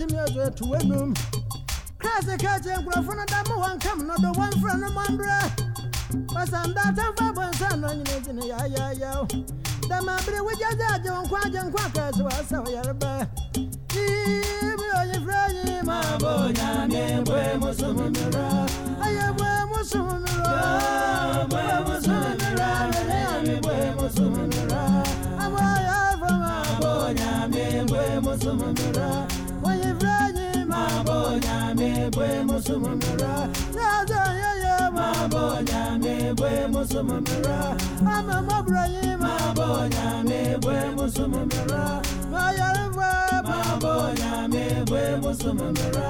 timi ọdọ etu enum kraasị kacha nkurọfo no da mo wọn kam no do wọn fura no mo ndrẹ basanda atamfo abọnsa no nyina gyina yaayaaya dama abiri wogya dze agye wo nkwa agye nkwa kaasi wasa wo yareba mi onye fura nyi ma bo nyame bwe musumu mira aye bwe musumu mira bwe musumu mira bwe nyame bwe musumu mira abo ya fama bo nyame bwe musumu mira onye fura nyi ma bo nyame bwe musumu mira yaza yeye ma bo nyame bwe musumu mira ama mabura nyi ma bo nyame bwe musumu mira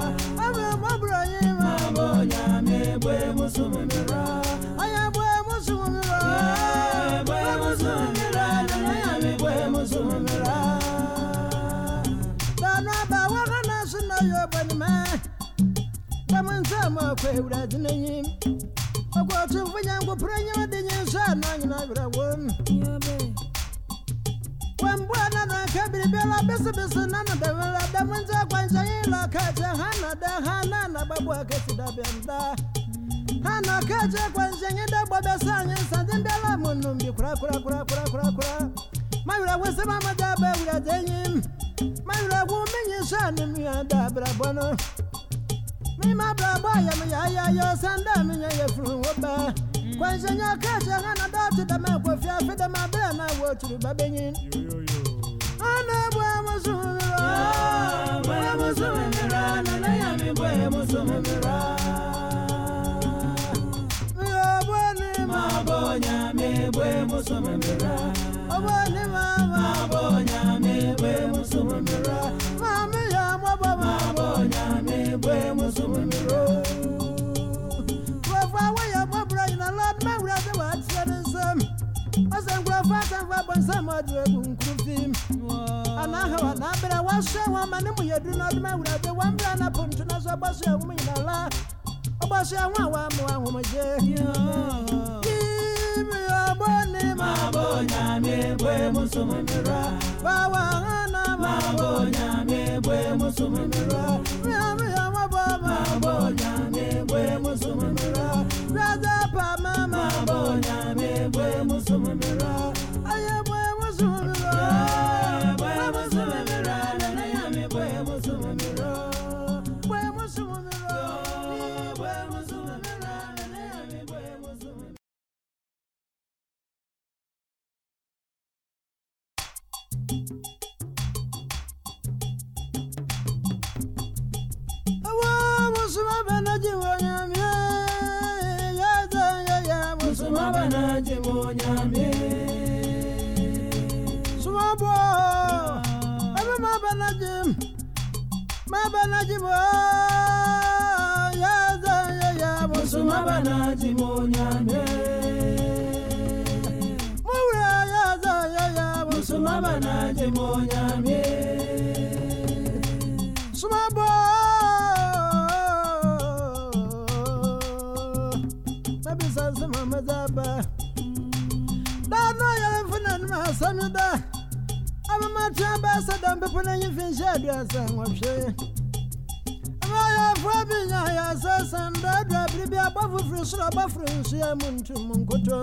yo banime Kama nsama kwe urazi nenyi Kwa tufunya ngupuranya madinyi sana nyina yura won Wembwana na kabiri bela bisi bisi nana dewela Damunza kwa nchayila kache hana na babu da Hana kache kwa nchanyi da bobe sanyi sanzi mbela munumbi kura kura kura kura kura kura. Mayura wese mama da be urazi nenyi Mayura wuminyi shani miya da brabono mi ma bra boy mi ya ya yo sanda mi ya ye furu wo ba kwan se nya ka se nga na da ti da ma ko fia fe da ma bra na wo turu ba benyin ana bo mo su mi ra bo mo su mi ra na na ya mi bo mo su mi ra yo bo ni ma. Bo nya mi bo mo su mi ra o bo ni ma ho a wɔamoa ahomegye Kimi ɔbɔne ma bo nyame bwe musumumira bawa hana ma Sumabo Aba mabanaji. Mabanaji mo yaza yaya musuma banaji wanyamye Mura yaza yaya musuma banaji wanyamye Sumabo. Nabisa Dano ya mfuna nima samida Ama matia basa dambe puna nyifin shedu ya sangwa mshe Ama ya fwabi nya ya sasa ndadwa Bribi abafu frusura bafru nsu ya muntu munkuto